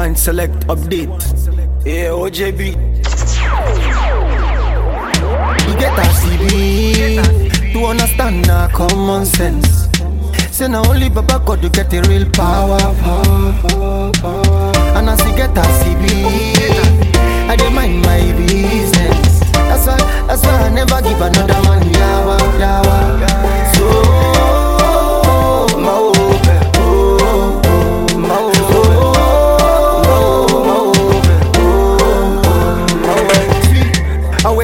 Rewind, select, update. Yeah, OJB. You get a CB to understand na common sense. Say na only Baba God to get the real power. And as you get a CB, I dey mind my business. That's why, that's why I never give another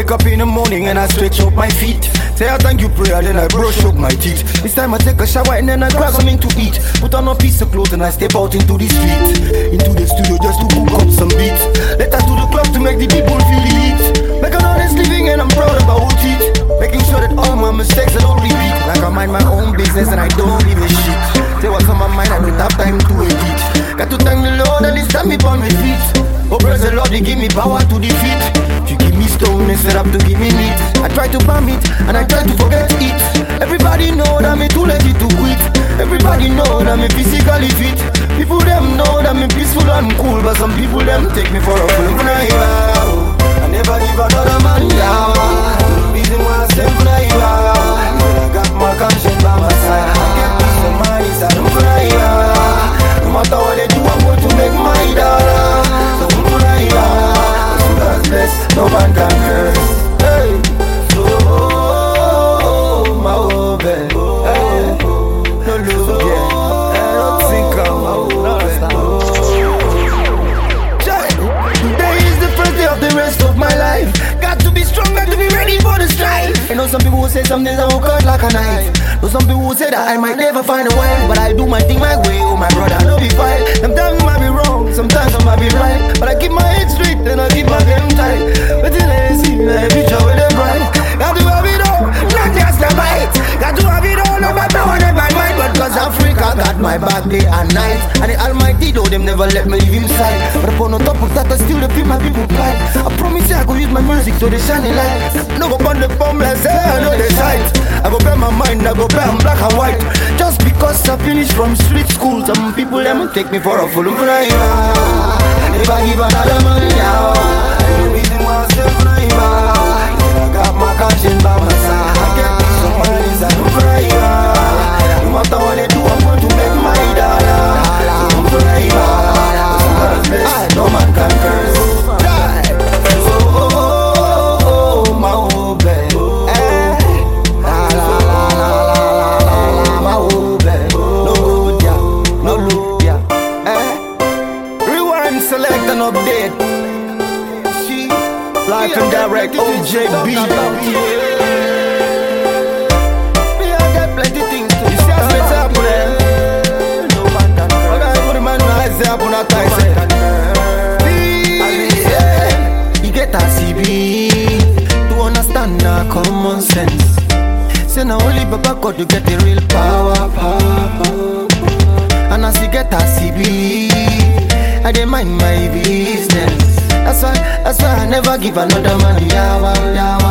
wake up in the morning and I stretch out my feet. Say I thank you prayer, then I brush up my teeth. This time I take a shower and then I grab something to eat. Put on a piece of clothes and I step out into the street. Into the studio just to cook up some beats. Let us to the club to make the people feel the heat. Make an honest living and I'm proud about it. Making sure that all my mistakes I don't repeat. Like I mind my own business and I don't give a shit. Say what's on my mind, I don't have time to edit. Got to thank the Lord and He stand me on my feet. Oh, praise the Lord, He give me power to defeat. Me stone instead of to give me meat, I try to bomb it and I try to forget it. Everybody know that me too lazy to quit. Everybody know that me physically fit. People them know that me peaceful and cool, but some people them take me for a know some people who say some days I will cut like a knife. Know some people who say that I might never find a wife, but I do my thing my way. Oh my brother, no be fine. Sometimes I might be wrong, sometimes my back day and night, and the Almighty though them never let me leave inside. But upon on top of that, I still feel my people pride. I promise you I go use my music so they shine a light. No go burn the bomb like say I know the sight. I go bear my mind, I go bear I'm black and white. Just because I finished from street school, some people them take me for a fool. I never give another man now. Direct, OJB. Me, I got plenty things to up, man? Okay, put the man on eyes up on that time, say. You get a CB to understand na common sense. Say na only Baba God to get the real power, power. And as you get a CB, I dey mind my business. Never give another man yawa, yawa.